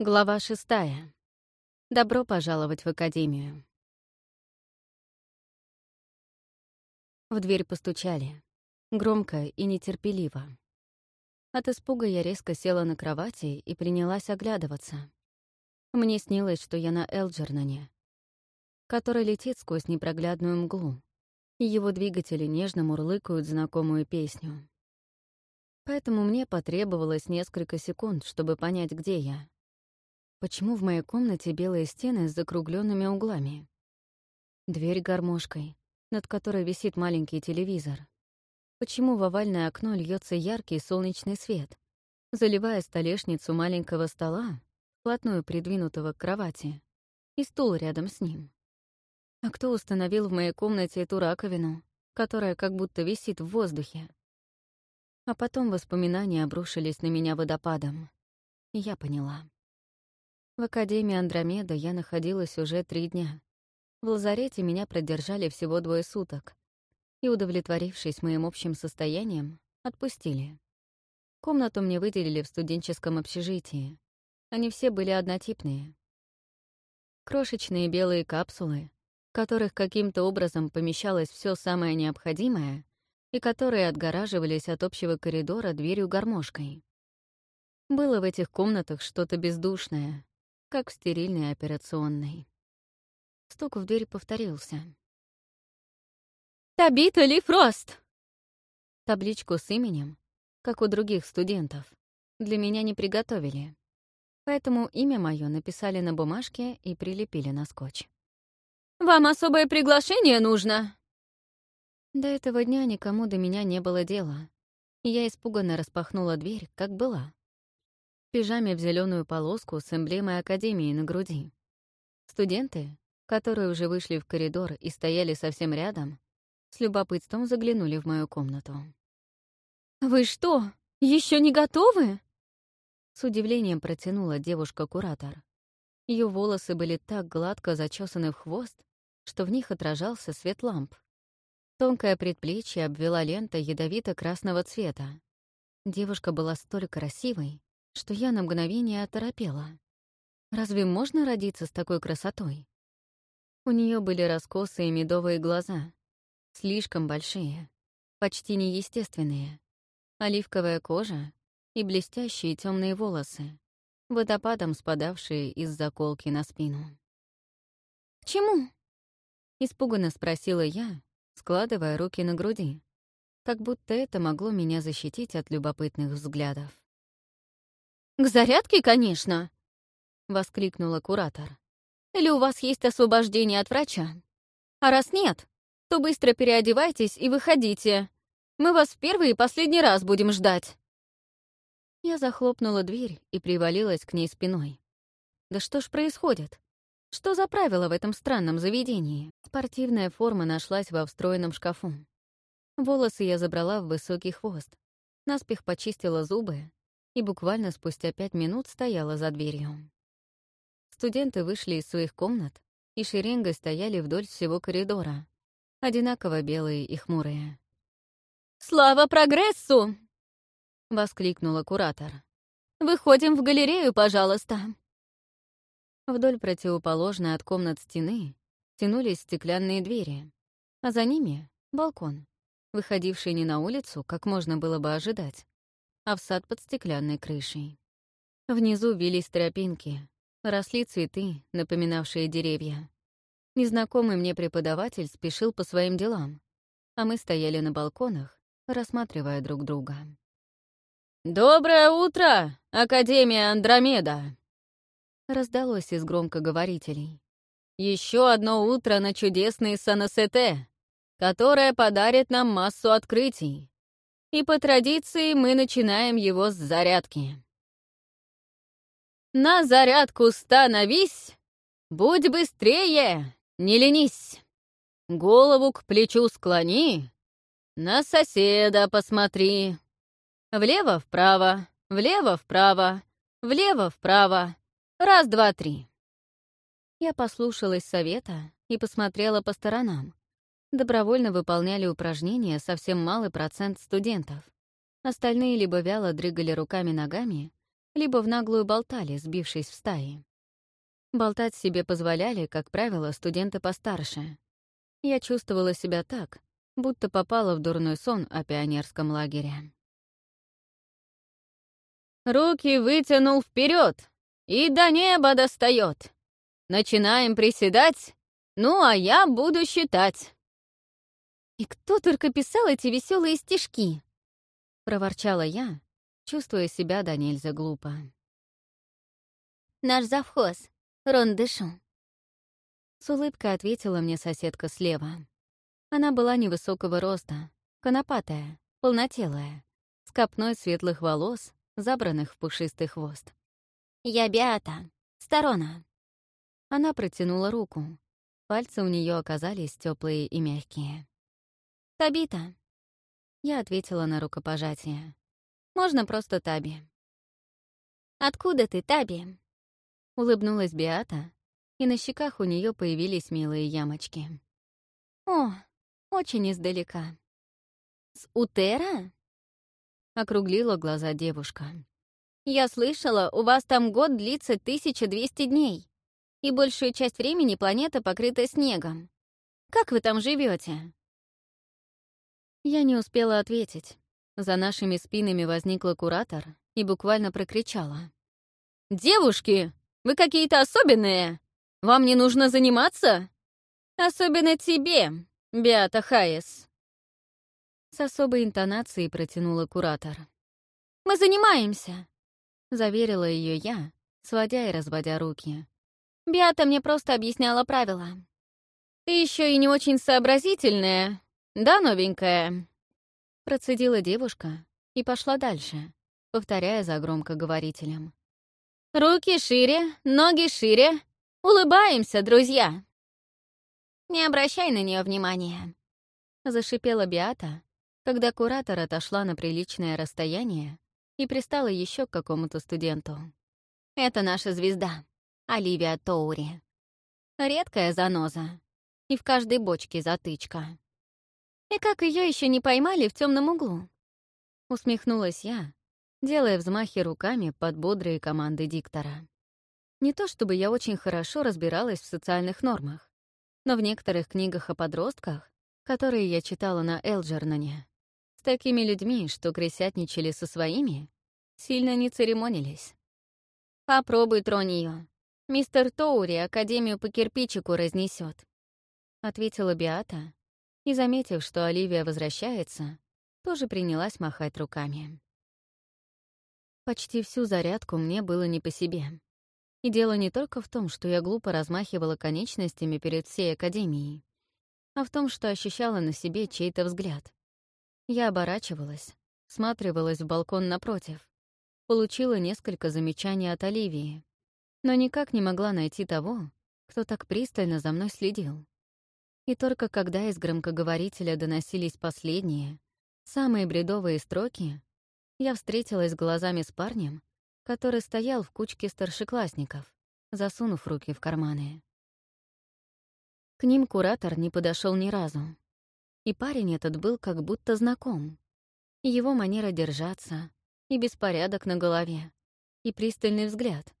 Глава шестая. Добро пожаловать в академию. В дверь постучали. Громко и нетерпеливо. От испуга я резко села на кровати и принялась оглядываться. Мне снилось, что я на Элджернане, который летит сквозь непроглядную мглу, и его двигатели нежно мурлыкают знакомую песню. Поэтому мне потребовалось несколько секунд, чтобы понять, где я. Почему в моей комнате белые стены с закругленными углами? Дверь гармошкой, над которой висит маленький телевизор. Почему в овальное окно льется яркий солнечный свет, заливая столешницу маленького стола, вплотную придвинутого к кровати, и стул рядом с ним? А кто установил в моей комнате эту раковину, которая как будто висит в воздухе? А потом воспоминания обрушились на меня водопадом. Я поняла. В Академии Андромеда я находилась уже три дня. В лазарете меня продержали всего двое суток. И, удовлетворившись моим общим состоянием, отпустили. Комнату мне выделили в студенческом общежитии. Они все были однотипные. Крошечные белые капсулы, в которых каким-то образом помещалось все самое необходимое и которые отгораживались от общего коридора дверью-гармошкой. Было в этих комнатах что-то бездушное, как в стерильной операционной. Стук в дверь повторился. «Табита Ли Фрост!» Табличку с именем, как у других студентов, для меня не приготовили. Поэтому имя мое написали на бумажке и прилепили на скотч. «Вам особое приглашение нужно!» До этого дня никому до меня не было дела, и я испуганно распахнула дверь, как была пижаме в зеленую полоску с эмблемой Академии на груди. Студенты, которые уже вышли в коридор и стояли совсем рядом, с любопытством заглянули в мою комнату. «Вы что, еще не готовы?» С удивлением протянула девушка-куратор. Ее волосы были так гладко зачесаны в хвост, что в них отражался свет ламп. Тонкое предплечье обвела лента ядовито-красного цвета. Девушка была столь красивой, что я на мгновение оторопела. Разве можно родиться с такой красотой? У нее были раскосые медовые глаза, слишком большие, почти неестественные, оливковая кожа и блестящие темные волосы, водопадом спадавшие из заколки на спину. «К чему?» — испуганно спросила я, складывая руки на груди, как будто это могло меня защитить от любопытных взглядов. «К зарядке, конечно!» — воскликнула куратор. «Или у вас есть освобождение от врача? А раз нет, то быстро переодевайтесь и выходите. Мы вас в первый и последний раз будем ждать». Я захлопнула дверь и привалилась к ней спиной. «Да что ж происходит? Что за правила в этом странном заведении?» Спортивная форма нашлась во встроенном шкафу. Волосы я забрала в высокий хвост, наспех почистила зубы и буквально спустя пять минут стояла за дверью. Студенты вышли из своих комнат и шеренгой стояли вдоль всего коридора, одинаково белые и хмурые. «Слава прогрессу!» — воскликнула куратор. «Выходим в галерею, пожалуйста!» Вдоль противоположной от комнат стены тянулись стеклянные двери, а за ними — балкон, выходивший не на улицу, как можно было бы ожидать, а в сад под стеклянной крышей. Внизу вились тропинки, росли цветы, напоминавшие деревья. Незнакомый мне преподаватель спешил по своим делам, а мы стояли на балконах, рассматривая друг друга. «Доброе утро, Академия Андромеда!» раздалось из громкоговорителей. Еще одно утро на чудесной Санасете, которое подарит нам массу открытий. И по традиции мы начинаем его с зарядки. На зарядку становись, будь быстрее, не ленись. Голову к плечу склони, на соседа посмотри. Влево-вправо, влево-вправо, влево-вправо. Раз, два, три. Я послушалась совета и посмотрела по сторонам, Добровольно выполняли упражнения совсем малый процент студентов. Остальные либо вяло дрыгали руками-ногами, либо в наглую болтали, сбившись в стаи. Болтать себе позволяли, как правило, студенты постарше. Я чувствовала себя так, будто попала в дурной сон о пионерском лагере. «Руки вытянул вперед и до неба достает. Начинаем приседать, ну а я буду считать». «И кто только писал эти веселые стишки?» — проворчала я, чувствуя себя до нельзя глупо. «Наш завхоз, Рон Дэшо». С улыбкой ответила мне соседка слева. Она была невысокого роста, конопатая, полнотелая, с копной светлых волос, забранных в пушистый хвост. «Я Биата, сторона». Она протянула руку. Пальцы у нее оказались теплые и мягкие. «Табита». Я ответила на рукопожатие. «Можно просто Таби». «Откуда ты, Таби?» Улыбнулась Биата, и на щеках у нее появились милые ямочки. «О, очень издалека». «С Утера?» — округлила глаза девушка. «Я слышала, у вас там год длится 1200 дней, и большую часть времени планета покрыта снегом. Как вы там живете? Я не успела ответить. За нашими спинами возникла куратор и буквально прокричала. «Девушки, вы какие-то особенные! Вам не нужно заниматься? Особенно тебе, Беата Хайес!» С особой интонацией протянула куратор. «Мы занимаемся!» — заверила ее я, сводя и разводя руки. «Беата мне просто объясняла правила». «Ты еще и не очень сообразительная, да, новенькая?» Процедила девушка и пошла дальше, повторяя за громкоговорителем. «Руки шире, ноги шире. Улыбаемся, друзья!» «Не обращай на нее внимания», — зашипела Биата, когда куратор отошла на приличное расстояние и пристала еще к какому-то студенту. «Это наша звезда, Оливия Тоури. Редкая заноза, и в каждой бочке затычка. И как ее еще не поймали в темном углу?» Усмехнулась я, делая взмахи руками под бодрые команды диктора. Не то чтобы я очень хорошо разбиралась в социальных нормах, но в некоторых книгах о подростках, которые я читала на Элджернане, с такими людьми, что кресятничали со своими, сильно не церемонились. «Попробуй тронь ее. Мистер Тоури Академию по кирпичику разнесет, ответила Биата, и, заметив, что Оливия возвращается, тоже принялась махать руками. Почти всю зарядку мне было не по себе. И дело не только в том, что я глупо размахивала конечностями перед всей Академией, а в том, что ощущала на себе чей-то взгляд. Я оборачивалась, всматривалась в балкон напротив, получила несколько замечаний от Оливии, но никак не могла найти того, кто так пристально за мной следил. И только когда из громкоговорителя доносились последние, самые бредовые строки, я встретилась глазами с парнем, который стоял в кучке старшеклассников, засунув руки в карманы. К ним куратор не подошел ни разу. И парень этот был как будто знаком. И его манера держаться, и беспорядок на голове, и пристальный взгляд.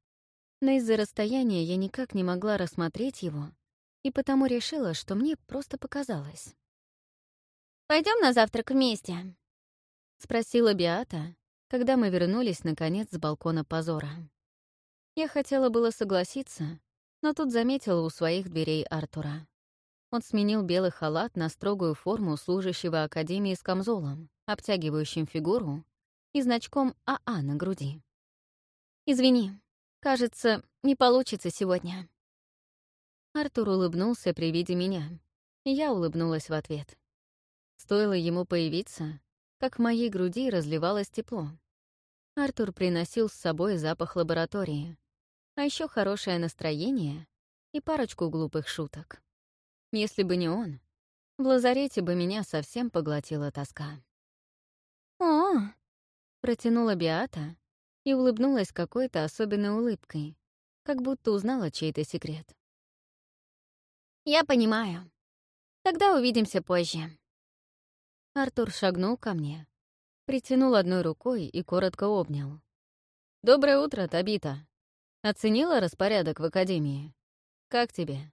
Но из-за расстояния я никак не могла рассмотреть его, и потому решила, что мне просто показалось. Пойдем на завтрак вместе», — спросила Биата, когда мы вернулись, наконец, с балкона позора. Я хотела было согласиться, но тут заметила у своих дверей Артура. Он сменил белый халат на строгую форму служащего Академии с камзолом, обтягивающим фигуру и значком АА на груди. «Извини, кажется, не получится сегодня». Артур улыбнулся при виде меня, я улыбнулась в ответ. Стоило ему появиться, как в моей груди разливалось тепло. Артур приносил с собой запах лаборатории, а еще хорошее настроение и парочку глупых шуток. Если бы не он, в лазарете бы меня совсем поглотила тоска. «О!» — протянула Биата и улыбнулась какой-то особенной улыбкой, как будто узнала чей-то секрет. «Я понимаю. Тогда увидимся позже». Артур шагнул ко мне, притянул одной рукой и коротко обнял. «Доброе утро, Табита. Оценила распорядок в академии? Как тебе?»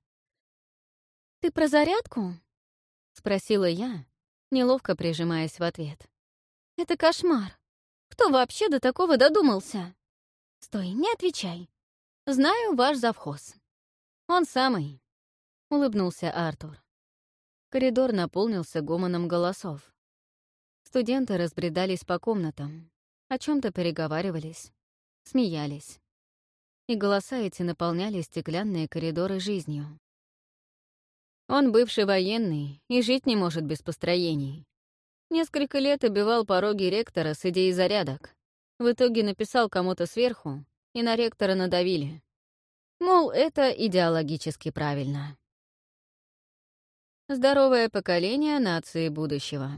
«Ты про зарядку?» — спросила я, неловко прижимаясь в ответ. «Это кошмар. Кто вообще до такого додумался?» «Стой, не отвечай. Знаю ваш завхоз». «Он самый», — улыбнулся Артур. Коридор наполнился гомоном голосов. Студенты разбредались по комнатам, о чем то переговаривались, смеялись. И голоса эти наполняли стеклянные коридоры жизнью. Он бывший военный и жить не может без построений. Несколько лет обивал пороги ректора с идеей зарядок. В итоге написал кому-то сверху, и на ректора надавили. Мол, это идеологически правильно. Здоровое поколение нации будущего.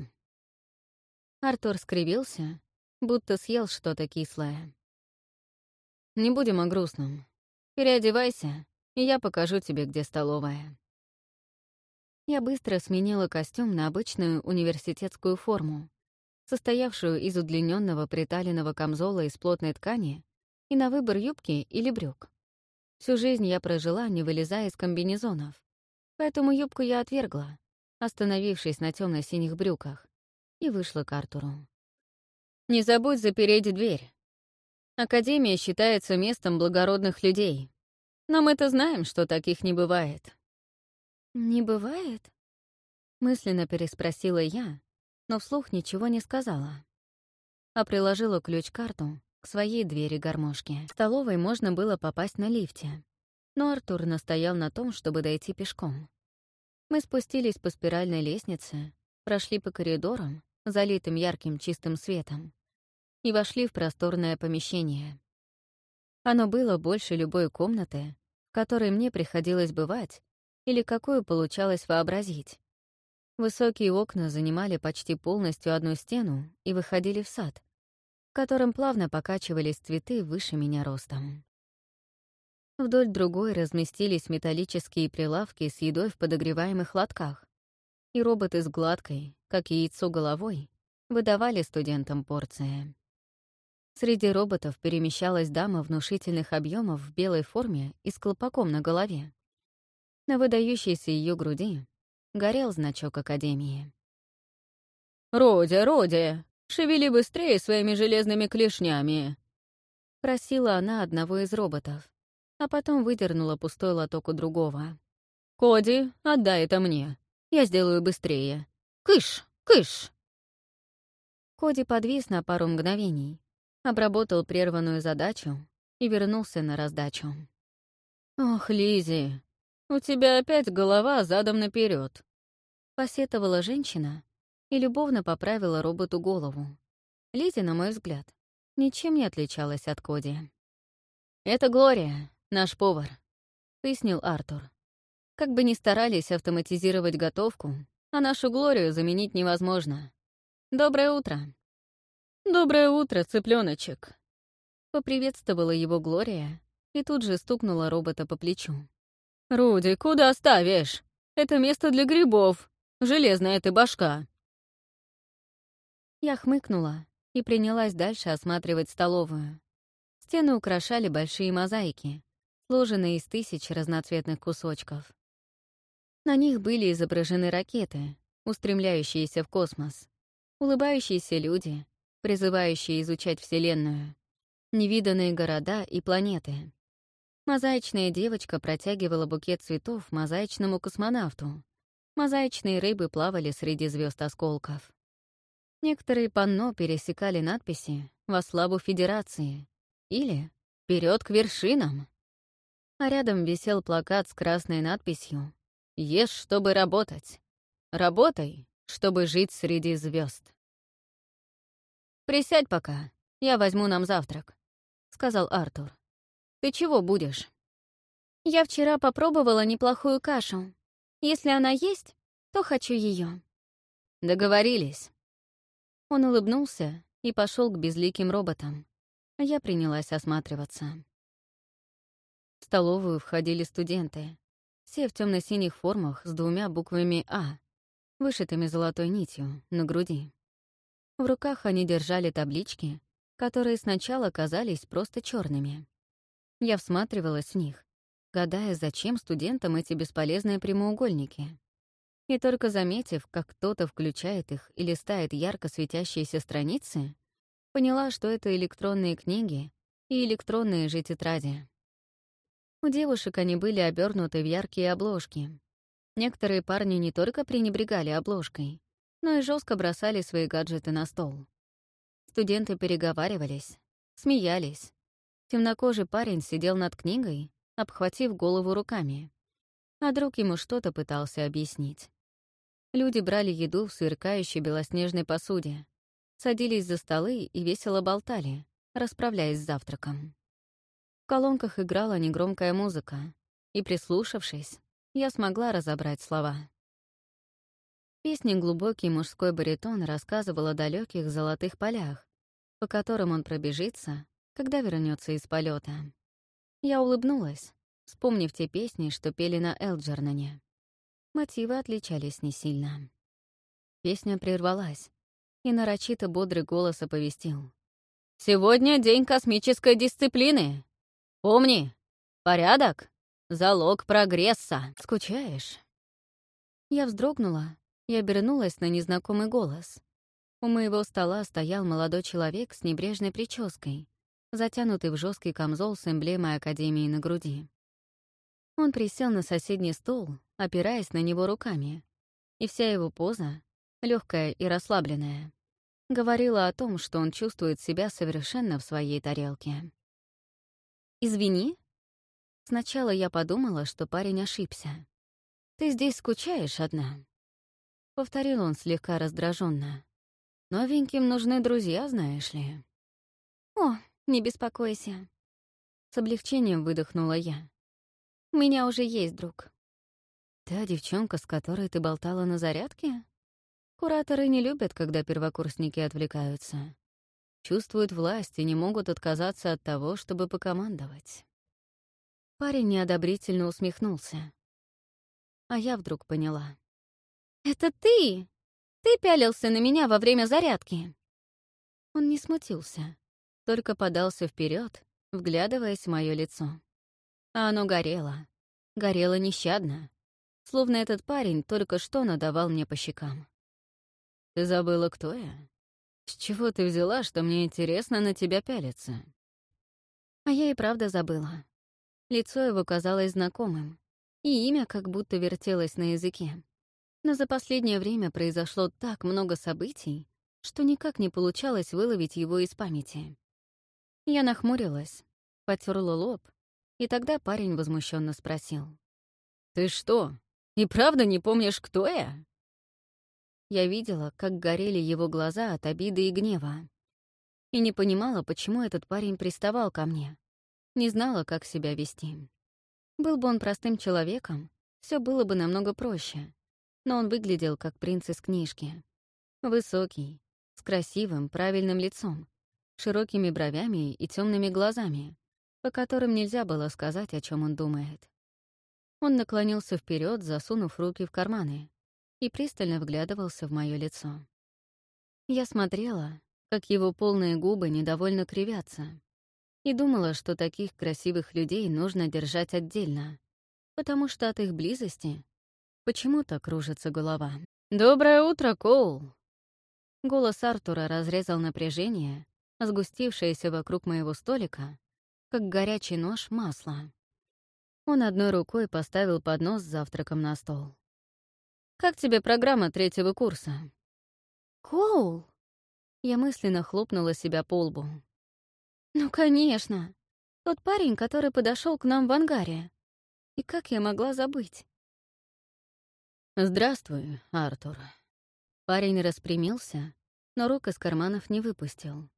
Артур скривился, будто съел что-то кислое. «Не будем о грустном. Переодевайся, и я покажу тебе, где столовая». Я быстро сменила костюм на обычную университетскую форму, состоявшую из удлиненного приталенного камзола из плотной ткани и на выбор юбки или брюк. Всю жизнь я прожила, не вылезая из комбинезонов, поэтому юбку я отвергла, остановившись на темно синих брюках, и вышла к Артуру. «Не забудь запереть дверь. Академия считается местом благородных людей, но мы-то знаем, что таких не бывает». «Не бывает?» Мысленно переспросила я, но вслух ничего не сказала. А приложила ключ-карту к своей двери гармошки. В столовой можно было попасть на лифте, но Артур настоял на том, чтобы дойти пешком. Мы спустились по спиральной лестнице, прошли по коридорам, залитым ярким чистым светом, и вошли в просторное помещение. Оно было больше любой комнаты, в которой мне приходилось бывать или какую получалось вообразить. Высокие окна занимали почти полностью одну стену и выходили в сад, в котором плавно покачивались цветы выше меня ростом. Вдоль другой разместились металлические прилавки с едой в подогреваемых лотках, и роботы с гладкой, как яйцо головой, выдавали студентам порции. Среди роботов перемещалась дама внушительных объемов в белой форме и с колпаком на голове. На выдающейся ее груди горел значок Академии. «Родя, Родя, шевели быстрее своими железными клешнями!» Просила она одного из роботов, а потом выдернула пустой лоток у другого. «Коди, отдай это мне. Я сделаю быстрее. Кыш, кыш!» Коди подвис на пару мгновений, обработал прерванную задачу и вернулся на раздачу. «Ох, Лизи, «У тебя опять голова задом наперед, посетовала женщина и любовно поправила роботу голову. Лизи, на мой взгляд, ничем не отличалась от Коди. «Это Глория, наш повар», — пояснил Артур. «Как бы ни старались автоматизировать готовку, а нашу Глорию заменить невозможно. Доброе утро». «Доброе утро, цыпленочек. Поприветствовала его Глория и тут же стукнула робота по плечу. «Руди, куда ставишь? Это место для грибов. Железная ты башка». Я хмыкнула и принялась дальше осматривать столовую. Стены украшали большие мозаики, сложенные из тысяч разноцветных кусочков. На них были изображены ракеты, устремляющиеся в космос, улыбающиеся люди, призывающие изучать Вселенную, невиданные города и планеты. Мозаичная девочка протягивала букет цветов мозаичному космонавту. Мозаичные рыбы плавали среди звезд осколков. Некоторые панно пересекали надписи «Во славу Федерации» или «Вперед к вершинам». А рядом висел плакат с красной надписью «Ешь, чтобы работать. Работай, чтобы жить среди звезд. «Присядь пока, я возьму нам завтрак», — сказал Артур. Ты чего будешь?» «Я вчера попробовала неплохую кашу. Если она есть, то хочу ее. «Договорились». Он улыбнулся и пошел к безликим роботам, а я принялась осматриваться. В столовую входили студенты, все в темно синих формах с двумя буквами «А», вышитыми золотой нитью на груди. В руках они держали таблички, которые сначала казались просто черными. Я всматривалась в них, гадая, зачем студентам эти бесполезные прямоугольники. И только заметив, как кто-то включает их и листает ярко светящиеся страницы, поняла, что это электронные книги и электронные же тетради. У девушек они были обернуты в яркие обложки. Некоторые парни не только пренебрегали обложкой, но и жестко бросали свои гаджеты на стол. Студенты переговаривались, смеялись. Темнокожий парень сидел над книгой, обхватив голову руками, а друг ему что-то пытался объяснить. Люди брали еду в сверкающей белоснежной посуде, садились за столы и весело болтали, расправляясь с завтраком. В колонках играла негромкая музыка, и, прислушавшись, я смогла разобрать слова. Песни глубокий мужской баритон рассказывал о далеких золотых полях, по которым он пробежится, когда вернется из полета. Я улыбнулась, вспомнив те песни, что пели на Элджернане. Мотивы отличались не сильно. Песня прервалась, и нарочито бодрый голос оповестил. «Сегодня день космической дисциплины. Помни, порядок — залог прогресса. Скучаешь?» Я вздрогнула и обернулась на незнакомый голос. У моего стола стоял молодой человек с небрежной прической, затянутый в жесткий камзол с эмблемой Академии на груди. Он присел на соседний стол, опираясь на него руками, и вся его поза, легкая и расслабленная, говорила о том, что он чувствует себя совершенно в своей тарелке. «Извини?» Сначала я подумала, что парень ошибся. «Ты здесь скучаешь одна?» Повторил он слегка раздраженно. «Новеньким нужны друзья, знаешь ли». «О, не беспокойся». С облегчением выдохнула я. «У меня уже есть друг». «Та девчонка, с которой ты болтала на зарядке?» Кураторы не любят, когда первокурсники отвлекаются. Чувствуют власть и не могут отказаться от того, чтобы покомандовать. Парень неодобрительно усмехнулся. А я вдруг поняла. «Это ты! Ты пялился на меня во время зарядки!» Он не смутился, только подался вперед, вглядываясь в мое лицо. А оно горело. Горело нещадно, словно этот парень только что надавал мне по щекам. Ты забыла, кто я? С чего ты взяла, что мне интересно на тебя пялиться? А я и правда забыла. Лицо его казалось знакомым, и имя как будто вертелось на языке. Но за последнее время произошло так много событий, что никак не получалось выловить его из памяти. Я нахмурилась, потерла лоб, и тогда парень возмущенно спросил. «Ты что, и правда не помнишь, кто я?» Я видела, как горели его глаза от обиды и гнева. И не понимала, почему этот парень приставал ко мне. Не знала, как себя вести. Был бы он простым человеком, все было бы намного проще. Но он выглядел как принц из книжки. Высокий, с красивым, правильным лицом, широкими бровями и темными глазами, по которым нельзя было сказать, о чем он думает. Он наклонился вперед, засунув руки в карманы, и пристально вглядывался в мое лицо. Я смотрела, как его полные губы недовольно кривятся, и думала, что таких красивых людей нужно держать отдельно, потому что от их близости почему-то кружится голова. «Доброе утро, Коул!» Голос Артура разрезал напряжение, сгустившееся вокруг моего столика, как горячий нож масла. Он одной рукой поставил поднос с завтраком на стол. Как тебе программа третьего курса?» «Коул!» Я мысленно хлопнула себя по лбу. «Ну, конечно. Тот парень, который подошел к нам в ангаре. И как я могла забыть?» «Здравствуй, Артур». Парень распрямился, но рук из карманов не выпустил.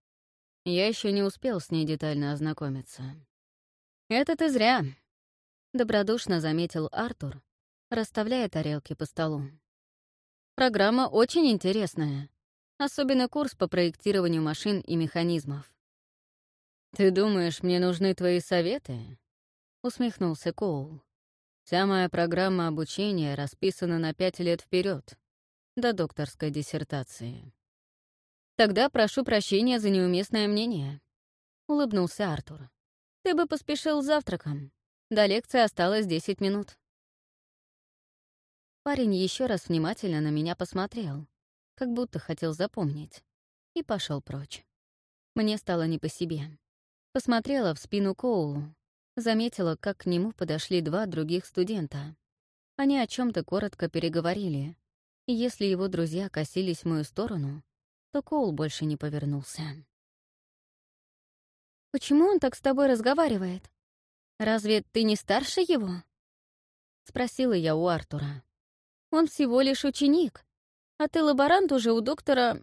Я еще не успел с ней детально ознакомиться. «Это ты зря», — добродушно заметил Артур, расставляя тарелки по столу. «Программа очень интересная, особенно курс по проектированию машин и механизмов». «Ты думаешь, мне нужны твои советы?» — усмехнулся Коул. «Вся моя программа обучения расписана на пять лет вперед, до докторской диссертации». Тогда прошу прощения за неуместное мнение. Улыбнулся Артур. Ты бы поспешил с завтраком. До лекции осталось 10 минут. Парень еще раз внимательно на меня посмотрел, как будто хотел запомнить, и пошел прочь. Мне стало не по себе. Посмотрела в спину Коулу, заметила, как к нему подошли два других студента. Они о чем то коротко переговорили, и если его друзья косились в мою сторону, то Коул больше не повернулся. «Почему он так с тобой разговаривает? Разве ты не старше его?» — спросила я у Артура. «Он всего лишь ученик, а ты лаборант уже у доктора...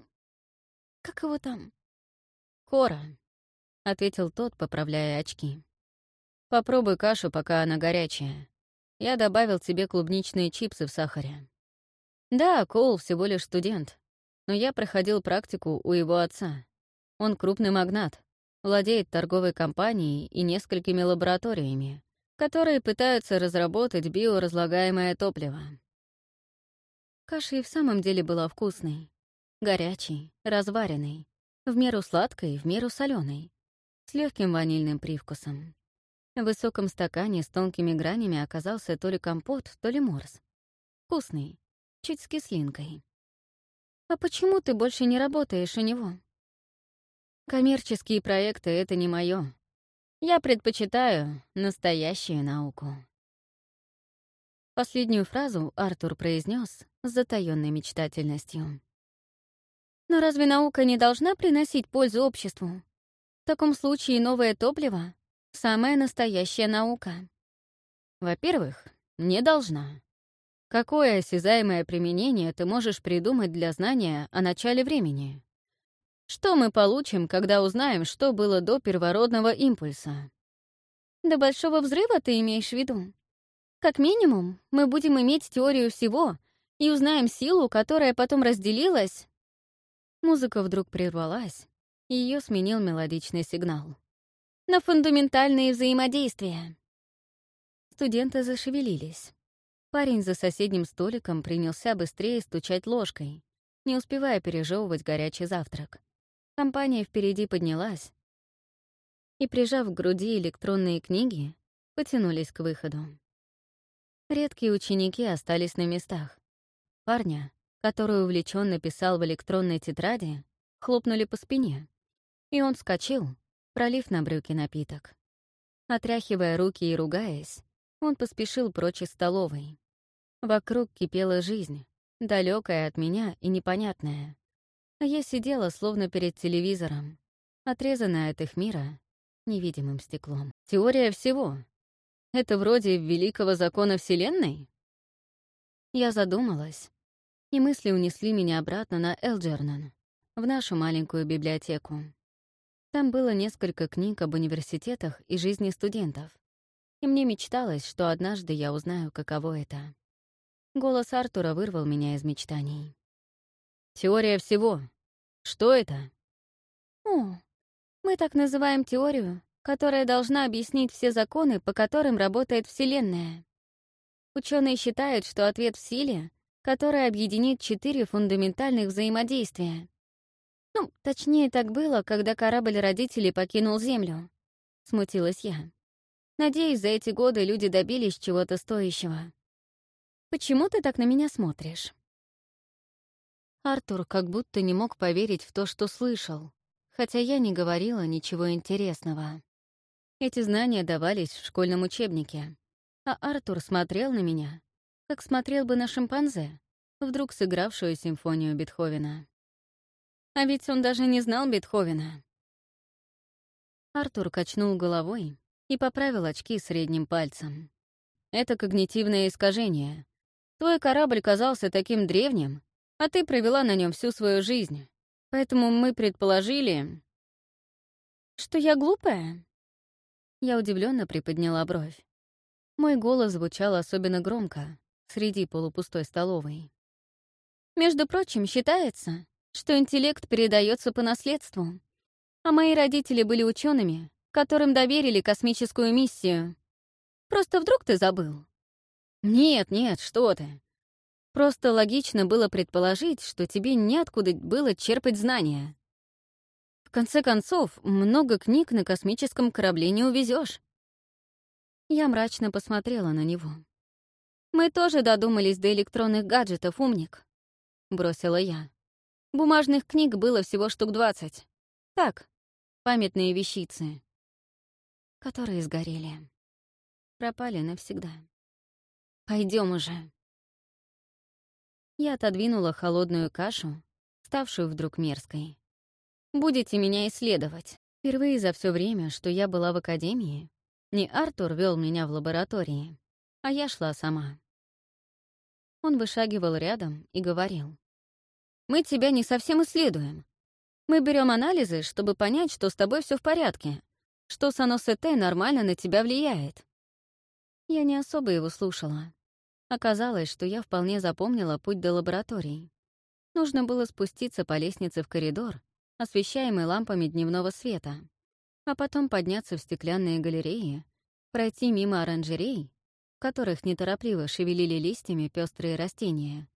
Как его там?» «Кора», — ответил тот, поправляя очки. «Попробуй кашу, пока она горячая. Я добавил тебе клубничные чипсы в сахаре». Да, Коул всего лишь студент, но я проходил практику у его отца. Он крупный магнат, владеет торговой компанией и несколькими лабораториями, которые пытаются разработать биоразлагаемое топливо. Каша и в самом деле была вкусной. Горячей, разваренной, в меру сладкой, в меру соленой, с легким ванильным привкусом. В высоком стакане с тонкими гранями оказался то ли компот, то ли морс. Вкусный, чуть с кислинкой. «А почему ты больше не работаешь у него?» «Коммерческие проекты — это не мое. Я предпочитаю настоящую науку». Последнюю фразу Артур произнес с затаённой мечтательностью. «Но разве наука не должна приносить пользу обществу? В таком случае новое топливо — самая настоящая наука». «Во-первых, не должна. Какое осязаемое применение ты можешь придумать для знания о начале времени? Что мы получим, когда узнаем, что было до первородного импульса? До Большого Взрыва ты имеешь в виду? Как минимум, мы будем иметь теорию всего и узнаем силу, которая потом разделилась... Музыка вдруг прервалась, и ее сменил мелодичный сигнал. На фундаментальные взаимодействия. Студенты зашевелились. Парень за соседним столиком принялся быстрее стучать ложкой, не успевая пережевывать горячий завтрак. Компания впереди поднялась и, прижав к груди электронные книги, потянулись к выходу. Редкие ученики остались на местах. Парня, который увлеченно писал в электронной тетради, хлопнули по спине, и он вскочил, пролив на брюки напиток. Отряхивая руки и ругаясь, он поспешил прочь из столовой. Вокруг кипела жизнь, далекая от меня и непонятная. Я сидела словно перед телевизором, отрезанная от их мира невидимым стеклом. Теория всего. Это вроде великого закона Вселенной? Я задумалась, и мысли унесли меня обратно на Элджернан, в нашу маленькую библиотеку. Там было несколько книг об университетах и жизни студентов, и мне мечталось, что однажды я узнаю, каково это. Голос Артура вырвал меня из мечтаний. «Теория всего. Что это?» «О, мы так называем теорию, которая должна объяснить все законы, по которым работает Вселенная. Ученые считают, что ответ в силе, которая объединит четыре фундаментальных взаимодействия. Ну, точнее, так было, когда корабль родителей покинул Землю. Смутилась я. Надеюсь, за эти годы люди добились чего-то стоящего. Почему ты так на меня смотришь?» Артур как будто не мог поверить в то, что слышал, хотя я не говорила ничего интересного. Эти знания давались в школьном учебнике, а Артур смотрел на меня, как смотрел бы на шимпанзе, вдруг сыгравшую симфонию Бетховена. А ведь он даже не знал Бетховена. Артур качнул головой и поправил очки средним пальцем. Это когнитивное искажение, Твой корабль казался таким древним, а ты провела на нем всю свою жизнь. Поэтому мы предположили... Что я глупая? Я удивленно приподняла бровь. Мой голос звучал особенно громко среди полупустой столовой. Между прочим, считается, что интеллект передается по наследству. А мои родители были учеными, которым доверили космическую миссию. Просто вдруг ты забыл? «Нет, нет, что ты. Просто логично было предположить, что тебе неоткуда было черпать знания. В конце концов, много книг на космическом корабле не увезешь. Я мрачно посмотрела на него. «Мы тоже додумались до электронных гаджетов, умник», — бросила я. «Бумажных книг было всего штук двадцать. Так, памятные вещицы, которые сгорели. Пропали навсегда. Пойдем уже». Я отодвинула холодную кашу, ставшую вдруг мерзкой. «Будете меня исследовать. Впервые за все время, что я была в академии, не Артур вел меня в лаборатории, а я шла сама. Он вышагивал рядом и говорил. «Мы тебя не совсем исследуем. Мы берем анализы, чтобы понять, что с тобой все в порядке, что СТ нормально на тебя влияет». Я не особо его слушала. Оказалось, что я вполне запомнила путь до лаборатории. Нужно было спуститься по лестнице в коридор, освещаемый лампами дневного света, а потом подняться в стеклянные галереи, пройти мимо оранжерей, которых неторопливо шевелили листьями пестрые растения,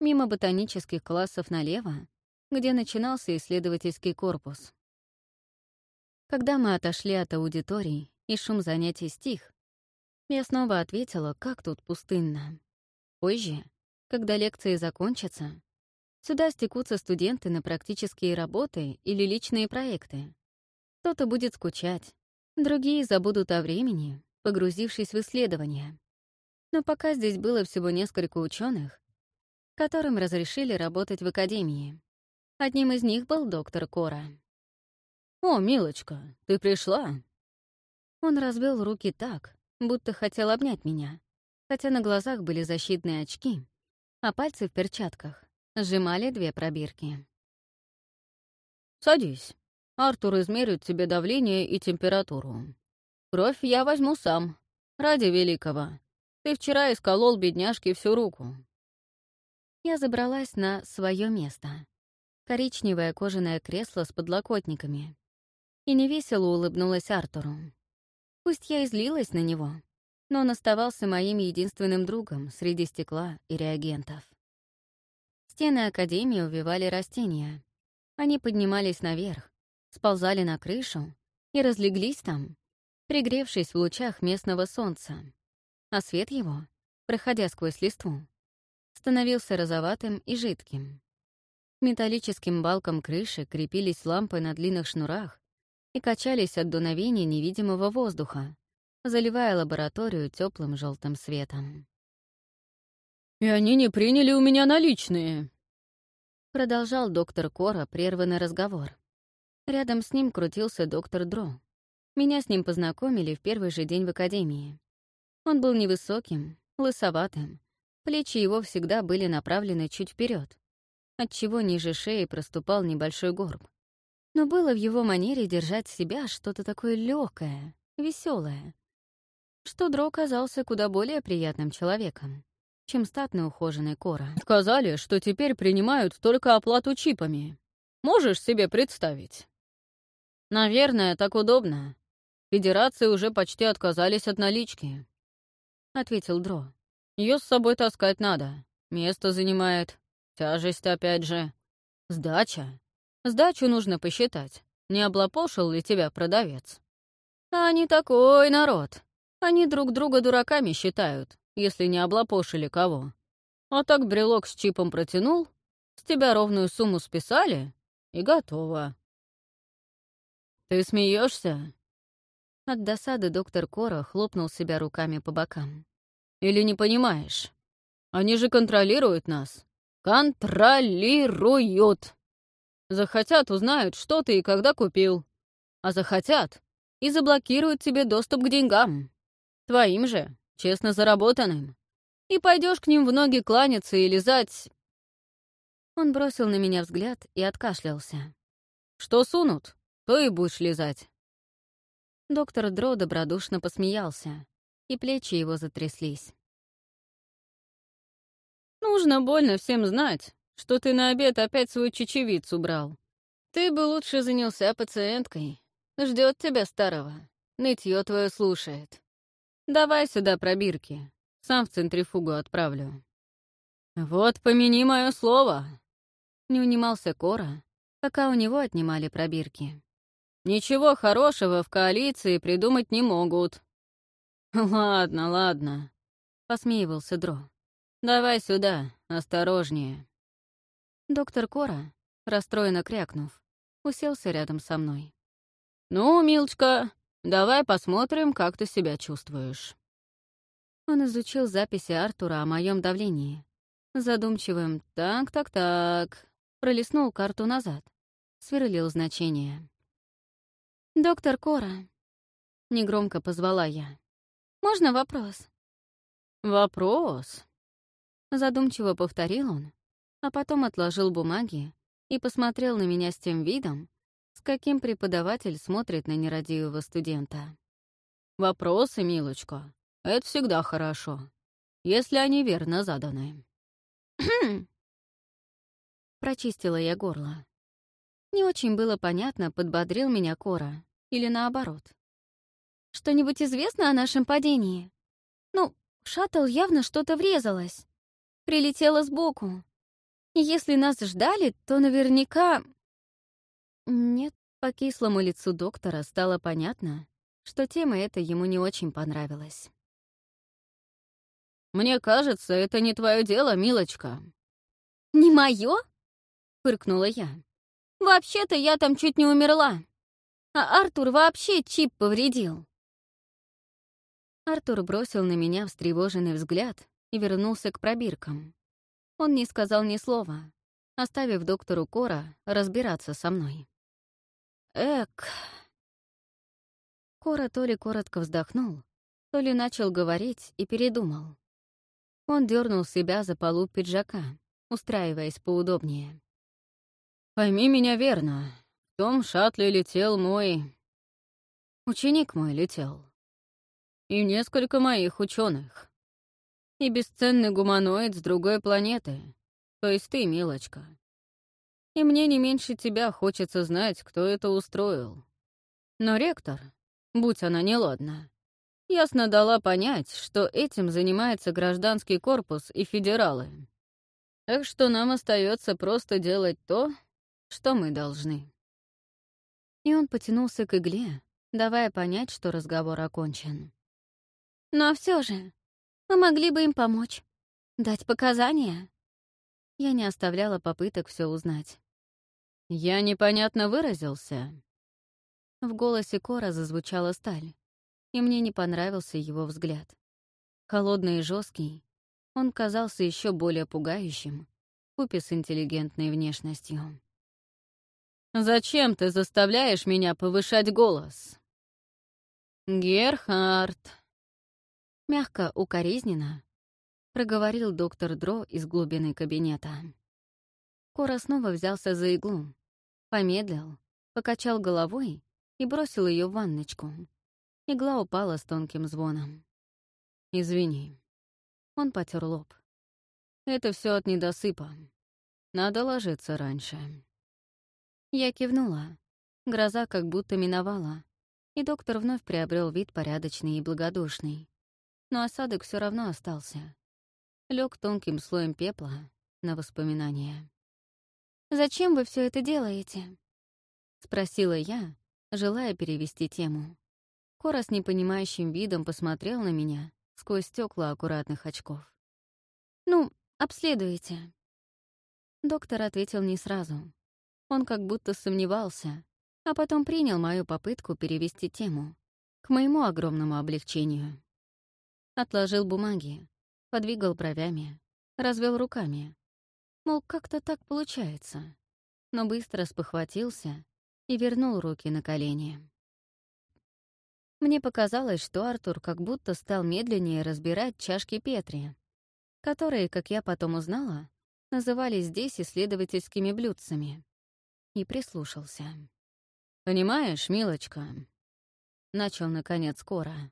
мимо ботанических классов налево, где начинался исследовательский корпус. Когда мы отошли от аудитории и шум занятий стих, я снова ответила, как тут пустынно. Позже, когда лекции закончатся, сюда стекутся студенты на практические работы или личные проекты. Кто-то будет скучать, другие забудут о времени, погрузившись в исследования. Но пока здесь было всего несколько ученых, которым разрешили работать в академии. Одним из них был доктор Кора. «О, милочка, ты пришла?» Он развел руки так, будто хотел обнять меня, хотя на глазах были защитные очки, а пальцы в перчатках сжимали две пробирки. «Садись», Артур измерит тебе давление и температуру. Кровь я возьму сам. Ради великого. Ты вчера исколол бедняжке всю руку. Я забралась на свое место. Коричневое кожаное кресло с подлокотниками. И невесело улыбнулась Артуру. Пусть я излилась на него, но он оставался моим единственным другом среди стекла и реагентов. Стены Академии увивали растения. Они поднимались наверх, сползали на крышу и разлеглись там, пригревшись в лучах местного солнца. А свет его, проходя сквозь листву, становился розоватым и жидким. Металлическим балкам крыши крепились лампы на длинных шнурах и качались от дуновения невидимого воздуха, заливая лабораторию теплым желтым светом. «И они не приняли у меня наличные!» Продолжал доктор Кора прерванный разговор. Рядом с ним крутился доктор Дро. Меня с ним познакомили в первый же день в академии. Он был невысоким, лысоватым, плечи его всегда были направлены чуть вперед, отчего ниже шеи проступал небольшой горб. Но было в его манере держать себя что-то такое легкое, веселое, что Дро казался куда более приятным человеком, чем статный ухоженный Кора. «Сказали, что теперь принимают только оплату чипами. Можешь себе представить?» «Наверное, так удобно. Федерации уже почти отказались от налички», — ответил Дро. Ее с собой таскать надо. Место занимает. Тяжесть опять же. Сдача. Сдачу нужно посчитать. Не облапошил ли тебя продавец? А не такой народ. Они друг друга дураками считают, если не облапошили кого. А так брелок с чипом протянул, с тебя ровную сумму списали, и готово. «Ты смеешься? От досады доктор Кора хлопнул себя руками по бокам. «Или не понимаешь? Они же контролируют нас. Контролируют! Захотят, узнают, что ты и когда купил. А захотят и заблокируют тебе доступ к деньгам. Твоим же, честно заработанным. И пойдешь к ним в ноги кланяться и лизать...» Он бросил на меня взгляд и откашлялся. «Что сунут? то и будешь лизать». Доктор Дро добродушно посмеялся, и плечи его затряслись. «Нужно больно всем знать, что ты на обед опять свою чечевицу брал. Ты бы лучше занялся пациенткой. Ждет тебя старого, нытье твое слушает. Давай сюда пробирки, сам в центрифугу отправлю». «Вот помяни мое слово!» Не унимался Кора, пока у него отнимали пробирки. «Ничего хорошего в коалиции придумать не могут». «Ладно, ладно», — посмеивался Дро. «Давай сюда, осторожнее». Доктор Кора, расстроенно крякнув, уселся рядом со мной. «Ну, Милочка, давай посмотрим, как ты себя чувствуешь». Он изучил записи Артура о моем давлении. Задумчивым «так-так-так» пролистнул карту назад, сверлил значение. «Доктор Кора», — негромко позвала я, — «можно вопрос?» «Вопрос?» — задумчиво повторил он, а потом отложил бумаги и посмотрел на меня с тем видом, с каким преподаватель смотрит на нерадивого студента. «Вопросы, милочка, это всегда хорошо, если они верно заданы. Прочистила я горло. Не очень было понятно, подбодрил меня Кора или наоборот. Что-нибудь известно о нашем падении? Ну, шаттл явно что-то врезалось. Прилетело сбоку. И если нас ждали, то наверняка... Нет, по кислому лицу доктора стало понятно, что тема эта ему не очень понравилась. «Мне кажется, это не твое дело, милочка». «Не мое?» — фыркнула я. «Вообще-то я там чуть не умерла. А Артур вообще чип повредил». Артур бросил на меня встревоженный взгляд и вернулся к пробиркам. Он не сказал ни слова, оставив доктору Кора разбираться со мной. «Эк...» Кора то ли коротко вздохнул, то ли начал говорить и передумал. Он дернул себя за полу пиджака, устраиваясь поудобнее. «Пойми меня верно. Том шаттле летел мой... Ученик мой летел. И несколько моих ученых. И бесценный гуманоид с другой планеты. То есть ты, милочка. И мне не меньше тебя хочется знать, кто это устроил. Но ректор, будь она неладна, ясно дала понять, что этим занимается гражданский корпус и федералы. Так что нам остается просто делать то, что мы должны. И он потянулся к игле, давая понять, что разговор окончен. Но все же, мы могли бы им помочь. Дать показания. Я не оставляла попыток все узнать. «Я непонятно выразился». В голосе Кора зазвучала сталь и мне не понравился его взгляд. Холодный и жесткий, он казался еще более пугающим, купе с интеллигентной внешностью. «Зачем ты заставляешь меня повышать голос?» «Герхард!» Мягко, укоризненно, проговорил доктор Дро из глубины кабинета. Кора снова взялся за иглу, помедлил, покачал головой и бросил ее в ванночку. Игла упала с тонким звоном. «Извини». Он потер лоб. «Это все от недосыпа. Надо ложиться раньше». Я кивнула. Гроза как будто миновала, и доктор вновь приобрел вид порядочный и благодушный. Но осадок все равно остался. Лег тонким слоем пепла на воспоминания. «Зачем вы все это делаете?» — спросила я, желая перевести тему. Кора с непонимающим видом посмотрел на меня сквозь стекла аккуратных очков. «Ну, обследуете». Доктор ответил не сразу. Он как будто сомневался, а потом принял мою попытку перевести тему, к моему огромному облегчению. Отложил бумаги, подвигал бровями, развел руками. Мол, как-то так получается. Но быстро спохватился и вернул руки на колени. Мне показалось, что Артур как будто стал медленнее разбирать чашки Петри, которые, как я потом узнала, назывались здесь исследовательскими блюдцами, и прислушался. «Понимаешь, милочка», — начал, наконец, Кора,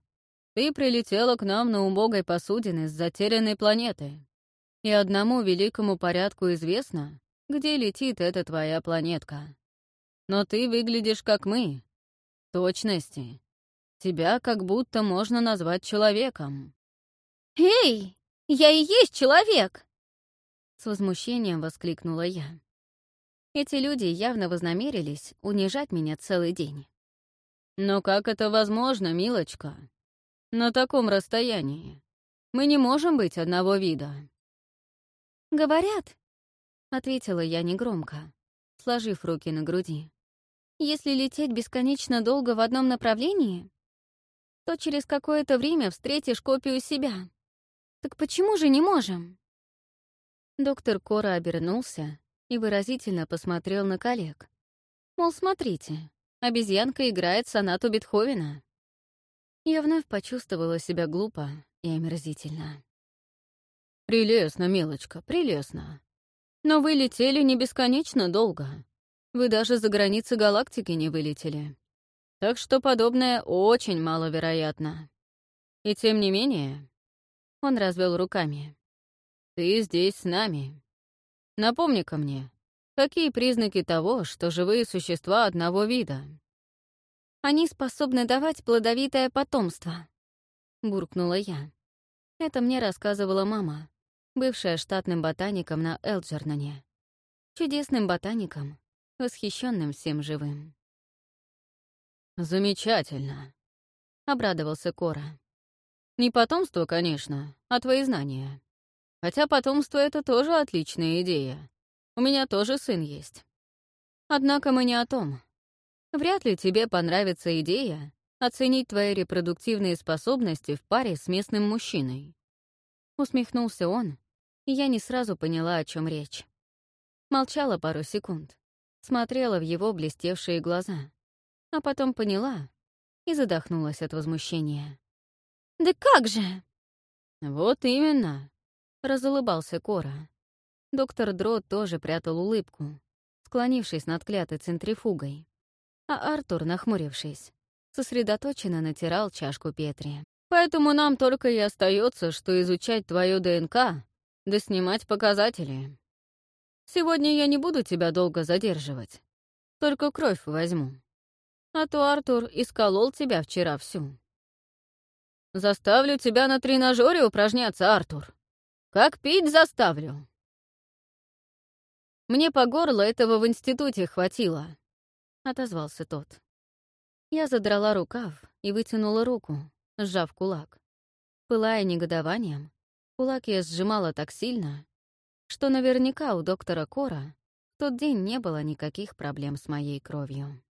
«ты прилетела к нам на убогой посудине с затерянной планеты, и одному великому порядку известно, где летит эта твоя планетка. Но ты выглядишь как мы, точности, Тебя как будто можно назвать человеком». «Эй, я и есть человек!» С возмущением воскликнула я. Эти люди явно вознамерились унижать меня целый день. «Но как это возможно, милочка? На таком расстоянии. Мы не можем быть одного вида». «Говорят», — ответила я негромко, сложив руки на груди. «Если лететь бесконечно долго в одном направлении, то через какое-то время встретишь копию себя. Так почему же не можем?» Доктор Кора обернулся и выразительно посмотрел на коллег. Мол, смотрите, обезьянка играет сонату Бетховена. Я вновь почувствовала себя глупо и омерзительно. «Прелестно, мелочка, прелестно. Но вы летели не бесконечно долго. Вы даже за границы галактики не вылетели. Так что подобное очень маловероятно. И тем не менее...» Он развел руками. «Ты здесь с нами. Напомни-ка мне, какие признаки того, что живые существа одного вида?» «Они способны давать плодовитое потомство», — буркнула я. Это мне рассказывала мама, бывшая штатным ботаником на Элджернане. Чудесным ботаником, восхищенным всем живым. «Замечательно», — обрадовался Кора. «Не потомство, конечно, а твои знания. Хотя потомство — это тоже отличная идея. У меня тоже сын есть. Однако мы не о том. Вряд ли тебе понравится идея оценить твои репродуктивные способности в паре с местным мужчиной. Усмехнулся он, и я не сразу поняла, о чем речь. Молчала пару секунд, смотрела в его блестевшие глаза, а потом поняла и задохнулась от возмущения. «Да как же?» «Вот именно», — разулыбался Кора. Доктор Дрот тоже прятал улыбку, склонившись над клятой центрифугой. А Артур, нахмурившись, сосредоточенно натирал чашку Петри. «Поэтому нам только и остается, что изучать твою ДНК, да снимать показатели. Сегодня я не буду тебя долго задерживать, только кровь возьму. А то Артур исколол тебя вчера всю. Заставлю тебя на тренажере упражняться, Артур. Как пить заставлю. Мне по горло этого в институте хватило, — отозвался тот. Я задрала рукав и вытянула руку, сжав кулак. Пылая негодованием, кулак я сжимала так сильно, что наверняка у доктора Кора в тот день не было никаких проблем с моей кровью.